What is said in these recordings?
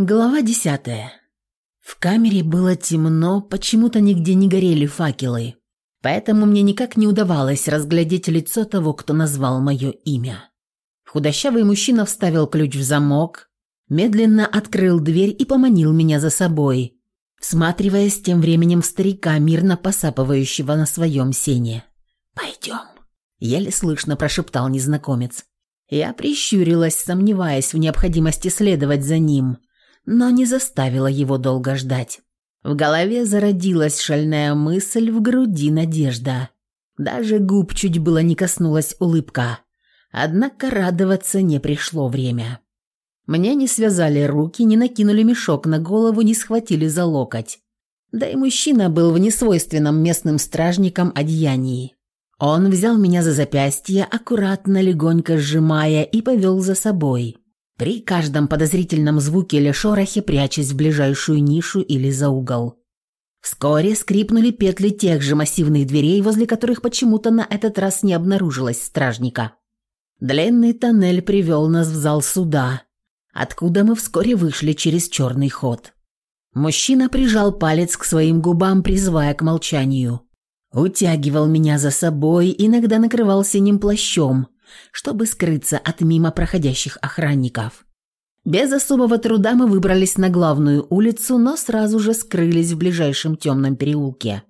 Глава десятая. В камере было темно, почему-то нигде не горели факелы, поэтому мне никак не удавалось разглядеть лицо того, кто назвал мое имя. Худощавый мужчина вставил ключ в замок, медленно открыл дверь и поманил меня за собой, всматриваясь тем временем в старика, мирно посапывающего на своем сене. «Пойдем», — еле слышно прошептал незнакомец. Я прищурилась, сомневаясь в необходимости следовать за ним — но не заставила его долго ждать. В голове зародилась шальная мысль, в груди надежда. Даже губ чуть было не коснулась улыбка. Однако радоваться не пришло время. Мне не связали руки, не накинули мешок на голову, не схватили за локоть. Да и мужчина был в несвойственном местным стражникам одеянии. Он взял меня за запястье, аккуратно, легонько сжимая, и повел за собой при каждом подозрительном звуке или шорохе прячась в ближайшую нишу или за угол. Вскоре скрипнули петли тех же массивных дверей, возле которых почему-то на этот раз не обнаружилось стражника. Длинный тоннель привел нас в зал суда, откуда мы вскоре вышли через черный ход. Мужчина прижал палец к своим губам, призывая к молчанию. Утягивал меня за собой, иногда накрывал синим плащом, чтобы скрыться от мимо проходящих охранников. Без особого труда мы выбрались на главную улицу, но сразу же скрылись в ближайшем темном переулке.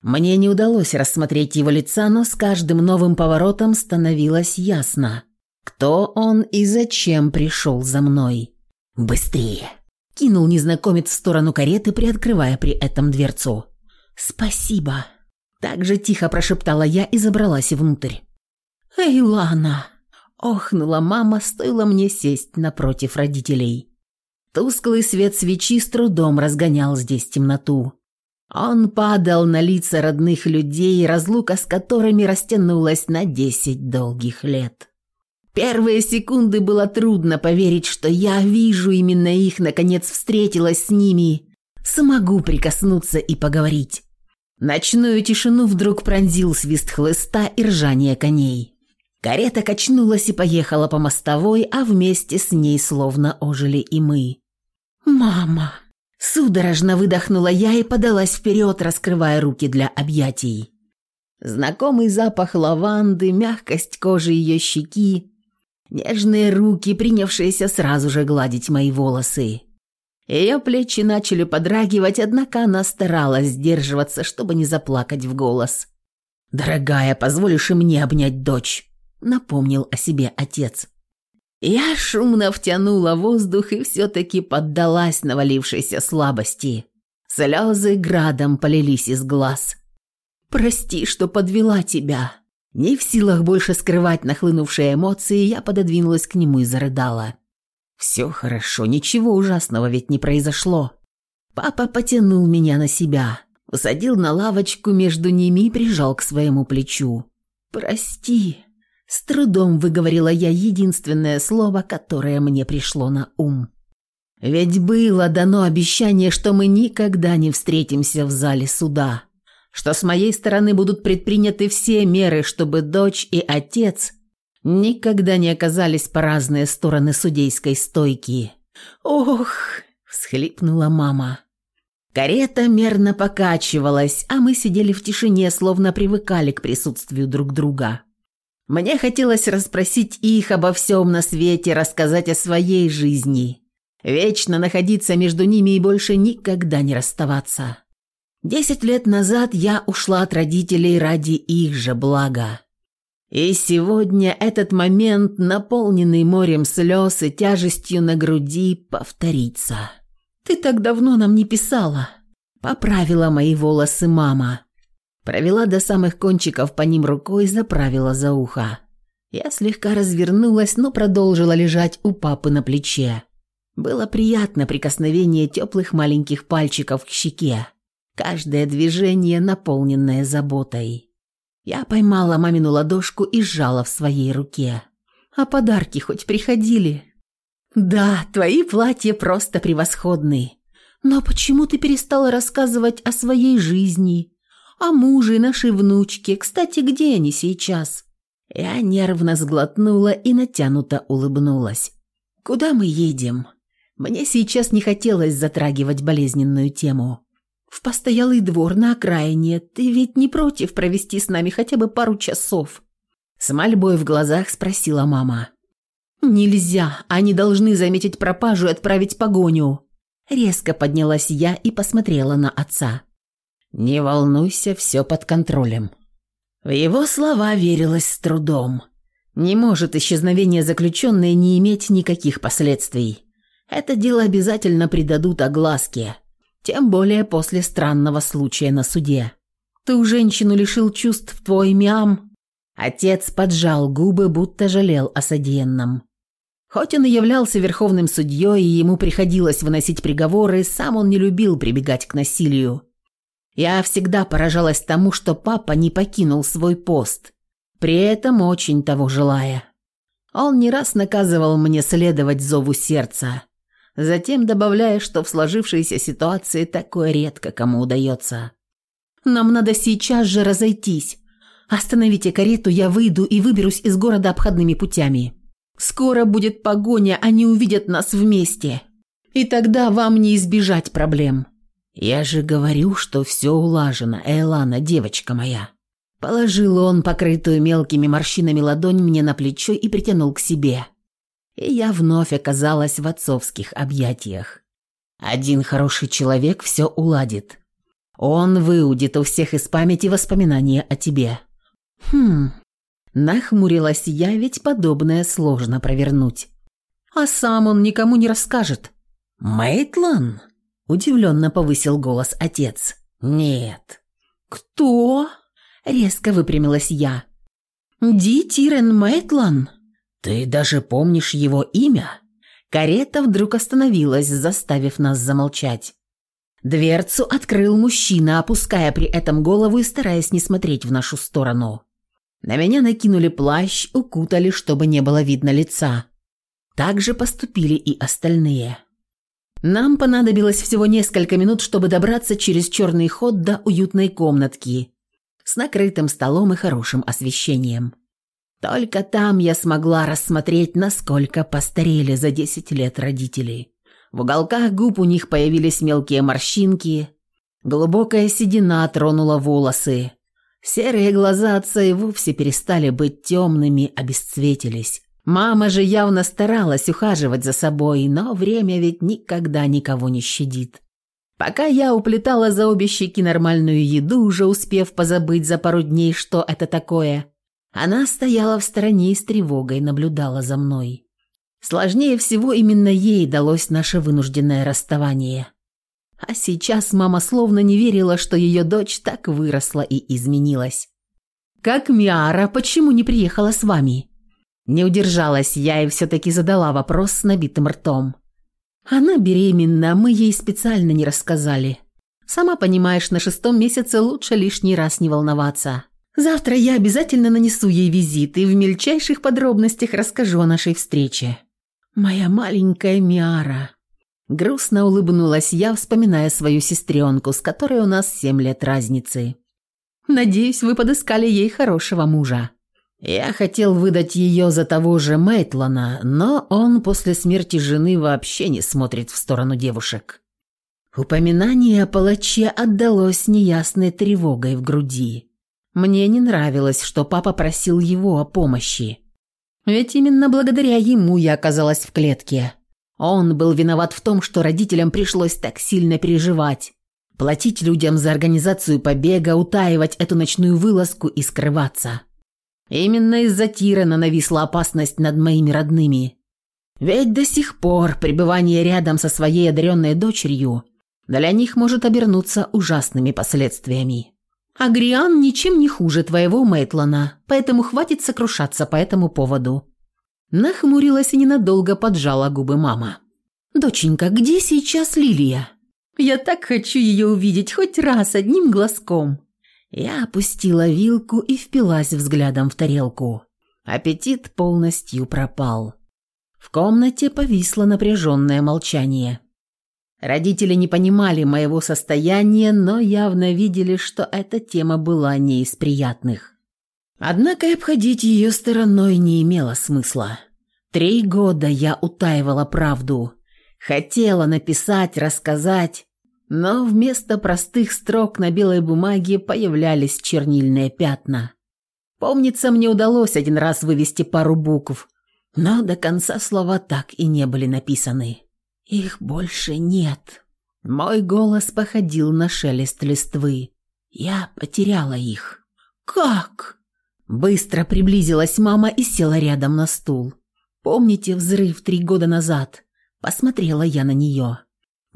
Мне не удалось рассмотреть его лица, но с каждым новым поворотом становилось ясно, кто он и зачем пришел за мной. «Быстрее!» – кинул незнакомец в сторону кареты, приоткрывая при этом дверцу. «Спасибо!» – так же тихо прошептала я и забралась внутрь. «Эй, Лана!» – охнула мама, стоило мне сесть напротив родителей. Тусклый свет свечи с трудом разгонял здесь темноту. Он падал на лица родных людей, разлука с которыми растянулась на десять долгих лет. Первые секунды было трудно поверить, что я вижу именно их, наконец встретилась с ними, смогу прикоснуться и поговорить. Ночную тишину вдруг пронзил свист хлыста и ржание коней. Карета качнулась и поехала по мостовой, а вместе с ней словно ожили и мы. «Мама!» Судорожно выдохнула я и подалась вперед, раскрывая руки для объятий. Знакомый запах лаванды, мягкость кожи ее щеки, нежные руки, принявшиеся сразу же гладить мои волосы. Ее плечи начали подрагивать, однако она старалась сдерживаться, чтобы не заплакать в голос. «Дорогая, позволишь и мне обнять дочь?» Напомнил о себе отец. Я шумно втянула воздух и все-таки поддалась навалившейся слабости. Слезы градом полились из глаз. «Прости, что подвела тебя». Не в силах больше скрывать нахлынувшие эмоции, я пододвинулась к нему и зарыдала. «Все хорошо, ничего ужасного ведь не произошло». Папа потянул меня на себя, усадил на лавочку между ними и прижал к своему плечу. «Прости», с трудом выговорила я единственное слово, которое мне пришло на ум. Ведь было дано обещание, что мы никогда не встретимся в зале суда, что с моей стороны будут предприняты все меры, чтобы дочь и отец никогда не оказались по разные стороны судейской стойки. «Ох!» – всхлипнула мама. Карета мерно покачивалась, а мы сидели в тишине, словно привыкали к присутствию друг друга. Мне хотелось расспросить их обо всем на свете, рассказать о своей жизни. Вечно находиться между ними и больше никогда не расставаться. Десять лет назад я ушла от родителей ради их же блага. И сегодня этот момент, наполненный морем слез и тяжестью на груди, повторится. «Ты так давно нам не писала», — поправила мои волосы мама. Провела до самых кончиков по ним рукой, заправила за ухо. Я слегка развернулась, но продолжила лежать у папы на плече. Было приятно прикосновение теплых маленьких пальчиков к щеке. Каждое движение, наполненное заботой. Я поймала мамину ладошку и сжала в своей руке. «А подарки хоть приходили?» «Да, твои платья просто превосходны. Но почему ты перестала рассказывать о своей жизни?» О муже и нашей внучке. Кстати, где они сейчас?» Я нервно сглотнула и натянуто улыбнулась. «Куда мы едем?» Мне сейчас не хотелось затрагивать болезненную тему. «В постоялый двор на окраине. Ты ведь не против провести с нами хотя бы пару часов?» С мольбой в глазах спросила мама. «Нельзя. Они должны заметить пропажу и отправить погоню». Резко поднялась я и посмотрела на отца. «Не волнуйся, все под контролем». В его слова верилось с трудом. Не может исчезновение заключенной не иметь никаких последствий. Это дело обязательно придадут огласке, тем более после странного случая на суде. Ту женщину лишил чувств твой мям. Отец поджал губы, будто жалел о содеянном. Хоть он и являлся верховным судьей, и ему приходилось выносить приговоры, сам он не любил прибегать к насилию. Я всегда поражалась тому, что папа не покинул свой пост, при этом очень того желая. Он не раз наказывал мне следовать зову сердца, затем добавляя, что в сложившейся ситуации такое редко кому удается. «Нам надо сейчас же разойтись. Остановите карету, я выйду и выберусь из города обходными путями». Скоро будет погоня, они увидят нас вместе. И тогда вам не избежать проблем. Я же говорю, что все улажено, Элана, девочка моя. Положил он покрытую мелкими морщинами ладонь мне на плечо и притянул к себе. И я вновь оказалась в отцовских объятиях. Один хороший человек все уладит. Он выудит у всех из памяти воспоминания о тебе. Хм, Нахмурилась я, ведь подобное сложно провернуть. А сам он никому не расскажет. «Мейтлан?» – удивленно повысил голос отец. «Нет». «Кто?» – резко выпрямилась я. «Ди Тирен Мейтлан?» «Ты даже помнишь его имя?» Карета вдруг остановилась, заставив нас замолчать. Дверцу открыл мужчина, опуская при этом голову и стараясь не смотреть в нашу сторону. На меня накинули плащ, укутали, чтобы не было видно лица. Так же поступили и остальные. Нам понадобилось всего несколько минут, чтобы добраться через черный ход до уютной комнатки с накрытым столом и хорошим освещением. Только там я смогла рассмотреть, насколько постарели за 10 лет родители. В уголках губ у них появились мелкие морщинки, глубокая седина тронула волосы, Серые глаза отца и вовсе перестали быть темными, обесцветились. Мама же явно старалась ухаживать за собой, но время ведь никогда никого не щадит. Пока я уплетала за обе щеки нормальную еду, уже успев позабыть за пару дней, что это такое, она стояла в стороне и с тревогой наблюдала за мной. Сложнее всего именно ей далось наше вынужденное расставание. А сейчас мама словно не верила, что ее дочь так выросла и изменилась. «Как Миара, почему не приехала с вами?» Не удержалась я и все-таки задала вопрос с набитым ртом. «Она беременна, мы ей специально не рассказали. Сама понимаешь, на шестом месяце лучше лишний раз не волноваться. Завтра я обязательно нанесу ей визит и в мельчайших подробностях расскажу о нашей встрече. Моя маленькая Миара». Грустно улыбнулась я, вспоминая свою сестренку, с которой у нас семь лет разницы. «Надеюсь, вы подыскали ей хорошего мужа». Я хотел выдать ее за того же Мейтлана, но он после смерти жены вообще не смотрит в сторону девушек. Упоминание о палаче отдалось неясной тревогой в груди. Мне не нравилось, что папа просил его о помощи. Ведь именно благодаря ему я оказалась в клетке. Он был виноват в том, что родителям пришлось так сильно переживать. Платить людям за организацию побега, утаивать эту ночную вылазку и скрываться. Именно из-за Тирена нависла опасность над моими родными. Ведь до сих пор пребывание рядом со своей одаренной дочерью для них может обернуться ужасными последствиями. Агриан ничем не хуже твоего Мейтлана, поэтому хватит сокрушаться по этому поводу. Нахмурилась и ненадолго поджала губы мама. «Доченька, где сейчас Лилия? Я так хочу ее увидеть хоть раз одним глазком». Я опустила вилку и впилась взглядом в тарелку. Аппетит полностью пропал. В комнате повисло напряженное молчание. Родители не понимали моего состояния, но явно видели, что эта тема была не из приятных. Однако обходить ее стороной не имело смысла. Три года я утаивала правду, Хотела написать, рассказать, но вместо простых строк на белой бумаге появлялись чернильные пятна. Помнится, мне удалось один раз вывести пару букв, но до конца слова так и не были написаны. Их больше нет. Мой голос походил на шелест листвы. Я потеряла их. «Как?» Быстро приблизилась мама и села рядом на стул. «Помните взрыв три года назад?» Посмотрела я на нее.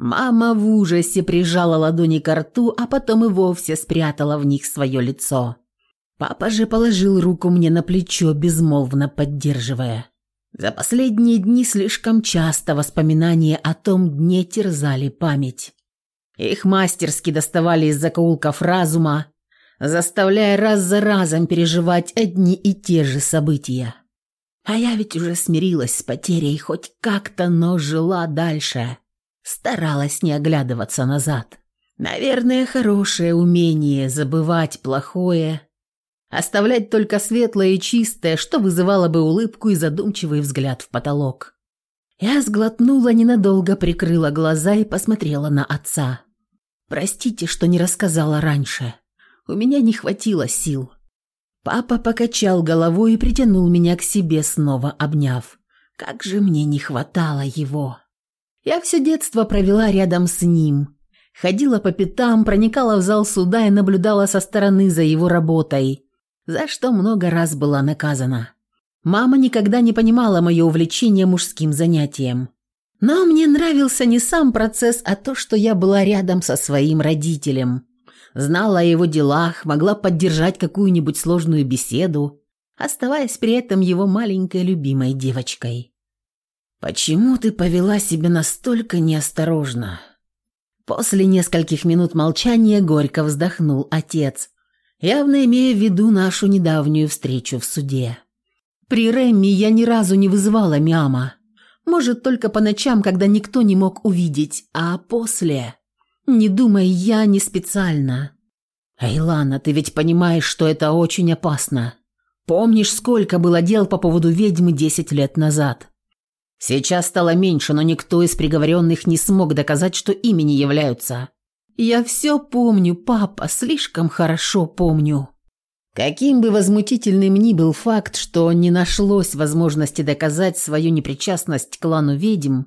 Мама в ужасе прижала ладони к рту, а потом и вовсе спрятала в них свое лицо. Папа же положил руку мне на плечо, безмолвно поддерживая. За последние дни слишком часто воспоминания о том дне терзали память. Их мастерски доставали из закоулков разума, заставляя раз за разом переживать одни и те же события. А я ведь уже смирилась с потерей, хоть как-то, но жила дальше. Старалась не оглядываться назад. Наверное, хорошее умение забывать плохое, оставлять только светлое и чистое, что вызывало бы улыбку и задумчивый взгляд в потолок. Я сглотнула, ненадолго прикрыла глаза и посмотрела на отца. «Простите, что не рассказала раньше. У меня не хватило сил». Папа покачал головой и притянул меня к себе, снова обняв. Как же мне не хватало его. Я все детство провела рядом с ним. Ходила по пятам, проникала в зал суда и наблюдала со стороны за его работой, за что много раз была наказана. Мама никогда не понимала мое увлечение мужским занятием. Но мне нравился не сам процесс, а то, что я была рядом со своим родителем знала о его делах, могла поддержать какую-нибудь сложную беседу, оставаясь при этом его маленькой любимой девочкой. «Почему ты повела себя настолько неосторожно?» После нескольких минут молчания горько вздохнул отец, явно имея в виду нашу недавнюю встречу в суде. «При Рэмми я ни разу не вызывала Миама. Может, только по ночам, когда никто не мог увидеть, а после...» «Не думай, я не специально». «Айлана, ты ведь понимаешь, что это очень опасно. Помнишь, сколько было дел по поводу ведьмы десять лет назад? Сейчас стало меньше, но никто из приговоренных не смог доказать, что ими не являются. Я все помню, папа, слишком хорошо помню». Каким бы возмутительным ни был факт, что не нашлось возможности доказать свою непричастность к клану ведьм,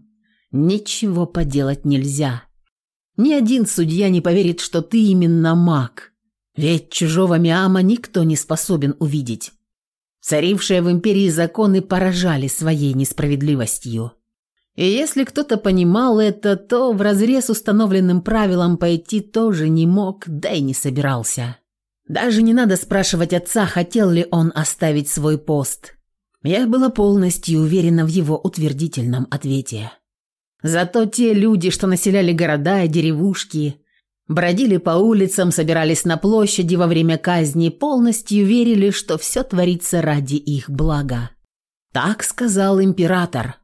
ничего поделать нельзя. Ни один судья не поверит, что ты именно маг. Ведь чужого Миама никто не способен увидеть. Царившие в империи законы поражали своей несправедливостью. И если кто-то понимал это, то вразрез установленным правилам пойти тоже не мог, да и не собирался. Даже не надо спрашивать отца, хотел ли он оставить свой пост. Я была полностью уверена в его утвердительном ответе. Зато те люди, что населяли города и деревушки, бродили по улицам, собирались на площади во время казни, полностью верили, что все творится ради их блага. Так сказал император.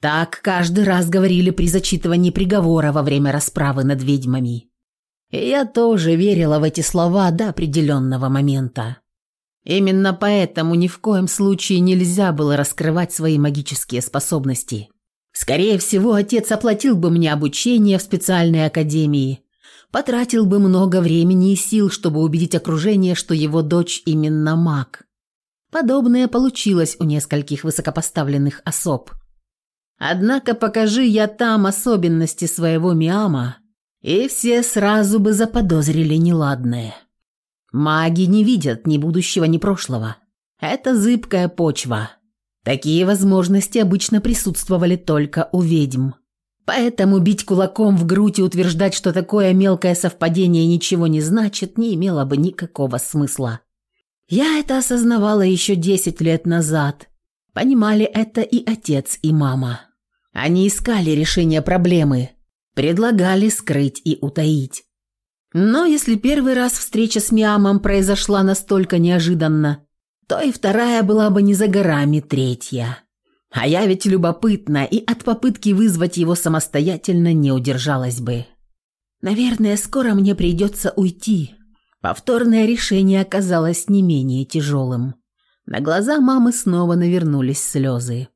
Так каждый раз говорили при зачитывании приговора во время расправы над ведьмами. И я тоже верила в эти слова до определенного момента. Именно поэтому ни в коем случае нельзя было раскрывать свои магические способности. Скорее всего, отец оплатил бы мне обучение в специальной академии, потратил бы много времени и сил, чтобы убедить окружение, что его дочь именно маг. Подобное получилось у нескольких высокопоставленных особ. Однако покажи я там особенности своего Миама, и все сразу бы заподозрили неладное. Маги не видят ни будущего, ни прошлого. Это зыбкая почва, Такие возможности обычно присутствовали только у ведьм. Поэтому бить кулаком в грудь и утверждать, что такое мелкое совпадение ничего не значит, не имело бы никакого смысла. Я это осознавала еще десять лет назад. Понимали это и отец, и мама. Они искали решение проблемы, предлагали скрыть и утаить. Но если первый раз встреча с Миамом произошла настолько неожиданно, то и вторая была бы не за горами третья. А я ведь любопытна и от попытки вызвать его самостоятельно не удержалась бы. Наверное, скоро мне придется уйти. Повторное решение оказалось не менее тяжелым. На глаза мамы снова навернулись слезы.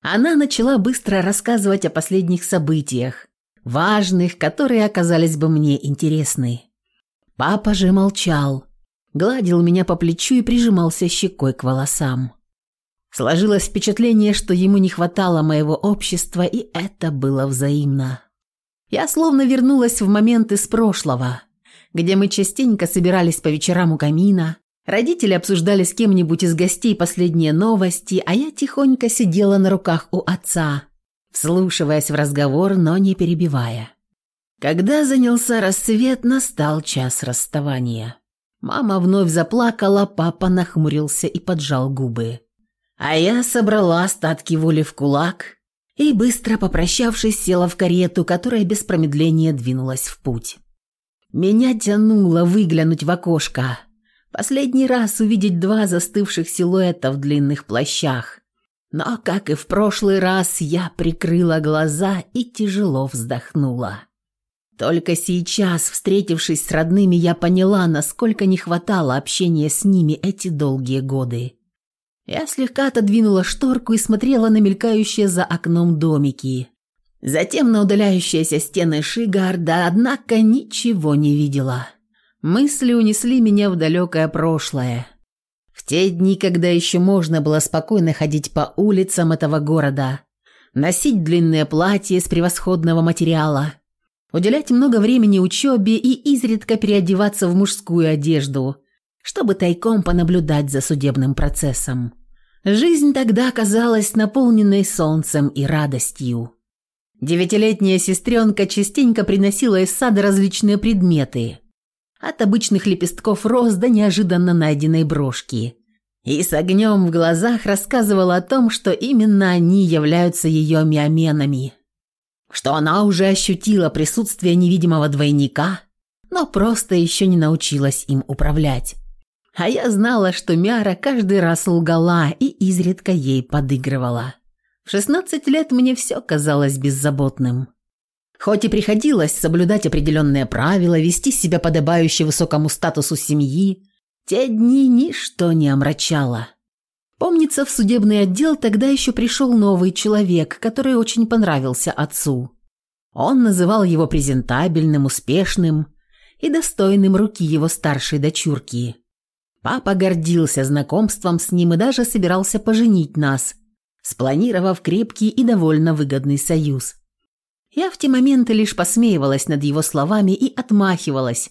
Она начала быстро рассказывать о последних событиях, важных, которые оказались бы мне интересны. Папа же молчал, гладил меня по плечу и прижимался щекой к волосам. Сложилось впечатление, что ему не хватало моего общества, и это было взаимно. Я словно вернулась в момент из прошлого, где мы частенько собирались по вечерам у камина, родители обсуждали с кем-нибудь из гостей последние новости, а я тихонько сидела на руках у отца, вслушиваясь в разговор, но не перебивая. Когда занялся рассвет, настал час расставания. Мама вновь заплакала, папа нахмурился и поджал губы. А я собрала остатки воли в кулак и, быстро попрощавшись, села в карету, которая без промедления двинулась в путь. Меня тянуло выглянуть в окошко. Последний раз увидеть два застывших силуэта в длинных плащах. Но, как и в прошлый раз, я прикрыла глаза и тяжело вздохнула. Только сейчас, встретившись с родными, я поняла, насколько не хватало общения с ними эти долгие годы. Я слегка отодвинула шторку и смотрела на мелькающие за окном домики. Затем на удаляющиеся стены Шигарда, однако ничего не видела. Мысли унесли меня в далекое прошлое. В те дни, когда еще можно было спокойно ходить по улицам этого города, носить длинные платья из превосходного материала – уделять много времени учебе и изредка переодеваться в мужскую одежду, чтобы тайком понаблюдать за судебным процессом. Жизнь тогда казалась наполненной солнцем и радостью. Девятилетняя сестренка частенько приносила из сада различные предметы, от обычных лепестков роз до неожиданно найденной брошки, и с огнем в глазах рассказывала о том, что именно они являются ее миоменами – что она уже ощутила присутствие невидимого двойника, но просто еще не научилась им управлять. А я знала, что Мяра каждый раз лгала и изредка ей подыгрывала. В 16 лет мне все казалось беззаботным. Хоть и приходилось соблюдать определенные правила, вести себя подобающе высокому статусу семьи, те дни ничто не омрачало. Помнится, в судебный отдел тогда еще пришел новый человек, который очень понравился отцу. Он называл его презентабельным, успешным и достойным руки его старшей дочурки. Папа гордился знакомством с ним и даже собирался поженить нас, спланировав крепкий и довольно выгодный союз. Я в те моменты лишь посмеивалась над его словами и отмахивалась,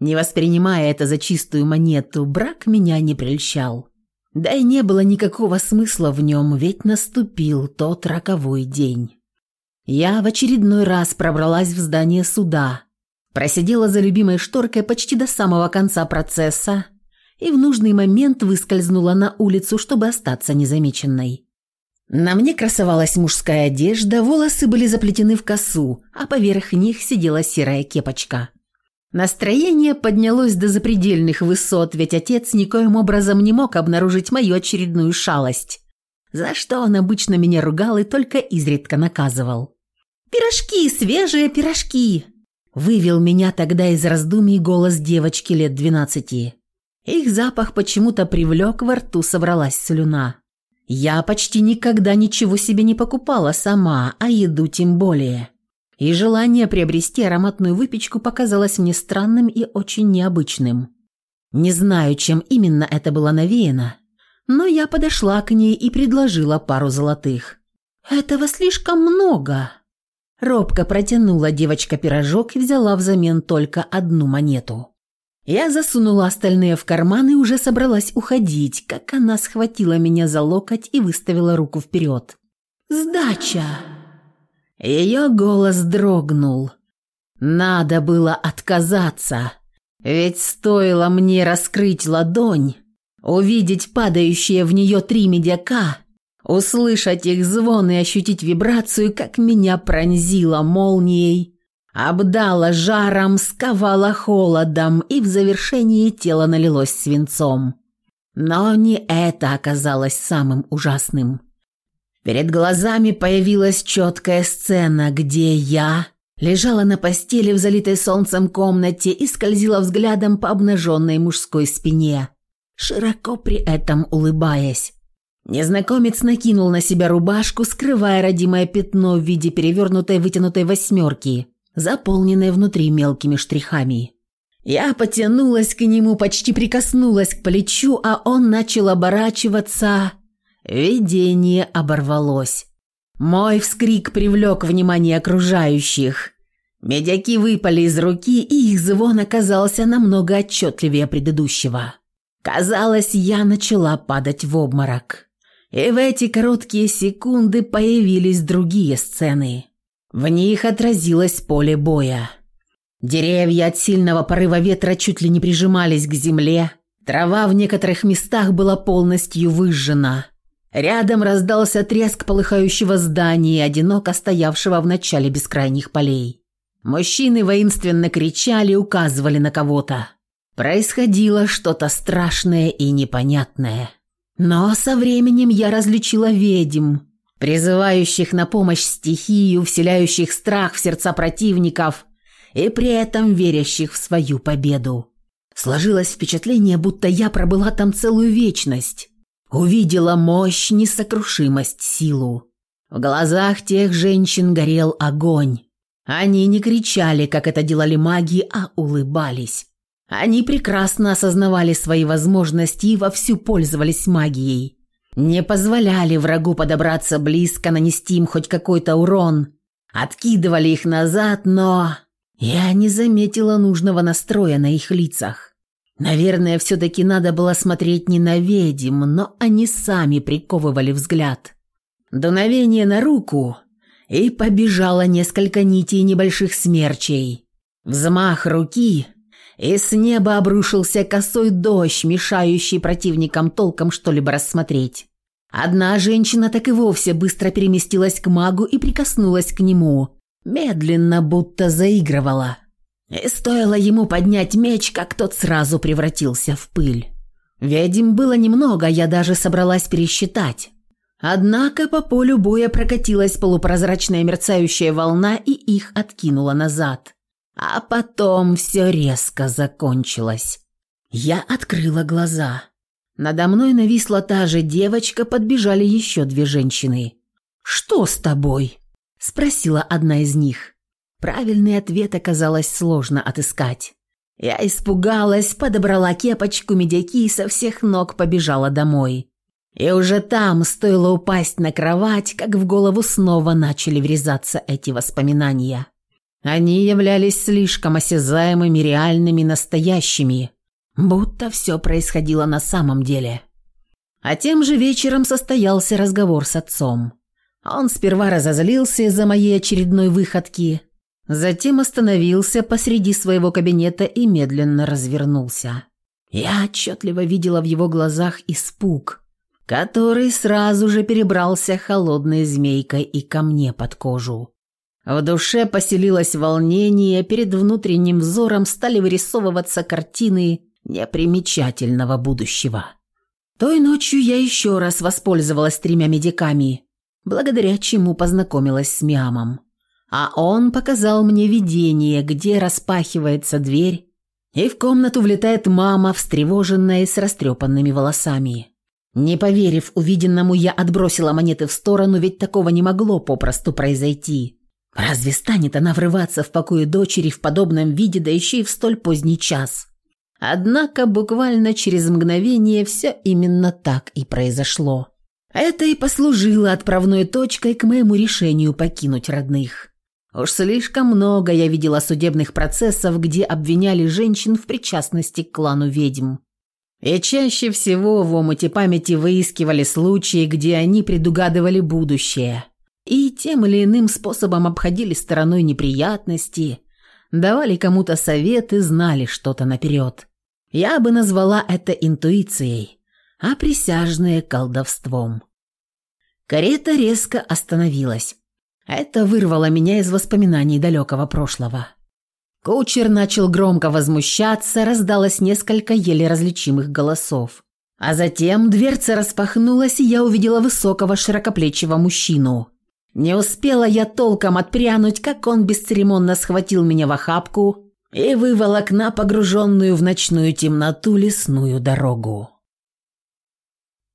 не воспринимая это за чистую монету, брак меня не прельщал. Да и не было никакого смысла в нем, ведь наступил тот роковой день. Я в очередной раз пробралась в здание суда, просидела за любимой шторкой почти до самого конца процесса и в нужный момент выскользнула на улицу, чтобы остаться незамеченной. На мне красовалась мужская одежда, волосы были заплетены в косу, а поверх них сидела серая кепочка – Настроение поднялось до запредельных высот, ведь отец никоим образом не мог обнаружить мою очередную шалость, за что он обычно меня ругал и только изредка наказывал. «Пирожки, свежие пирожки!» Вывел меня тогда из раздумий голос девочки лет двенадцати. Их запах почему-то привлек, во рту собралась слюна. Я почти никогда ничего себе не покупала сама, а еду тем более и желание приобрести ароматную выпечку показалось мне странным и очень необычным. Не знаю, чем именно это было навеяно, но я подошла к ней и предложила пару золотых. «Этого слишком много!» Робко протянула девочка пирожок и взяла взамен только одну монету. Я засунула остальные в карман и уже собралась уходить, как она схватила меня за локоть и выставила руку вперед. «Сдача!» Ее голос дрогнул. Надо было отказаться, ведь стоило мне раскрыть ладонь, увидеть падающие в нее три медяка, услышать их звон и ощутить вибрацию, как меня пронзило молнией, обдало жаром, сковало холодом, и в завершении тело налилось свинцом. Но не это оказалось самым ужасным. Перед глазами появилась четкая сцена, где я лежала на постели в залитой солнцем комнате и скользила взглядом по обнаженной мужской спине, широко при этом улыбаясь. Незнакомец накинул на себя рубашку, скрывая родимое пятно в виде перевернутой вытянутой восьмерки, заполненной внутри мелкими штрихами. Я потянулась к нему, почти прикоснулась к плечу, а он начал оборачиваться. Видение оборвалось. Мой вскрик привлек внимание окружающих. Медяки выпали из руки, и их звон оказался намного отчетливее предыдущего. Казалось, я начала падать в обморок. И в эти короткие секунды появились другие сцены. В них отразилось поле боя. Деревья от сильного порыва ветра чуть ли не прижимались к земле. Трава в некоторых местах была полностью выжжена. Рядом раздался треск полыхающего здания, одиноко стоявшего в начале бескрайних полей. Мужчины воинственно кричали, указывали на кого-то. Происходило что-то страшное и непонятное. Но со временем я различила ведьм, призывающих на помощь стихию, вселяющих страх в сердца противников и при этом верящих в свою победу. Сложилось впечатление, будто я пробыла там целую вечность. Увидела мощь, несокрушимость, силу. В глазах тех женщин горел огонь. Они не кричали, как это делали маги, а улыбались. Они прекрасно осознавали свои возможности и вовсю пользовались магией. Не позволяли врагу подобраться близко, нанести им хоть какой-то урон. Откидывали их назад, но... Я не заметила нужного настроя на их лицах. Наверное, все-таки надо было смотреть не на ведьм, но они сами приковывали взгляд. Дуновение на руку, и побежало несколько нитей небольших смерчей. Взмах руки, и с неба обрушился косой дождь, мешающий противникам толком что-либо рассмотреть. Одна женщина так и вовсе быстро переместилась к магу и прикоснулась к нему, медленно, будто заигрывала. И стоило ему поднять меч, как тот сразу превратился в пыль. Ведьм было немного, я даже собралась пересчитать. Однако по полю боя прокатилась полупрозрачная мерцающая волна и их откинула назад. А потом все резко закончилось. Я открыла глаза. Надо мной нависла та же девочка, подбежали еще две женщины. «Что с тобой?» – спросила одна из них. Правильный ответ оказалось сложно отыскать. Я испугалась, подобрала кепочку, медяки и со всех ног побежала домой. И уже там стоило упасть на кровать, как в голову снова начали врезаться эти воспоминания. Они являлись слишком осязаемыми, реальными, настоящими, будто все происходило на самом деле. А тем же вечером состоялся разговор с отцом. Он сперва разозлился из-за моей очередной выходки, затем остановился посреди своего кабинета и медленно развернулся. Я отчетливо видела в его глазах испуг, который сразу же перебрался холодной змейкой и ко мне под кожу. В душе поселилось волнение, перед внутренним взором стали вырисовываться картины непримечательного будущего. Той ночью я еще раз воспользовалась тремя медиками, благодаря чему познакомилась с Миамом. А он показал мне видение, где распахивается дверь, и в комнату влетает мама, встревоженная и с растрепанными волосами. Не поверив увиденному, я отбросила монеты в сторону, ведь такого не могло попросту произойти. Разве станет она врываться в покое дочери в подобном виде, да еще и в столь поздний час? Однако буквально через мгновение все именно так и произошло. Это и послужило отправной точкой к моему решению покинуть родных. Уж слишком много я видела судебных процессов, где обвиняли женщин в причастности к клану ведьм. И чаще всего в омуте памяти выискивали случаи, где они предугадывали будущее – и тем или иным способом обходили стороной неприятности, давали кому-то советы, знали что-то наперед. Я бы назвала это интуицией, а присяжные – колдовством. Карета резко остановилась. Это вырвало меня из воспоминаний далекого прошлого. Кучер начал громко возмущаться, раздалось несколько еле различимых голосов. А затем дверца распахнулась, и я увидела высокого широкоплечего мужчину. Не успела я толком отпрянуть, как он бесцеремонно схватил меня в охапку и выволок на погруженную в ночную темноту лесную дорогу.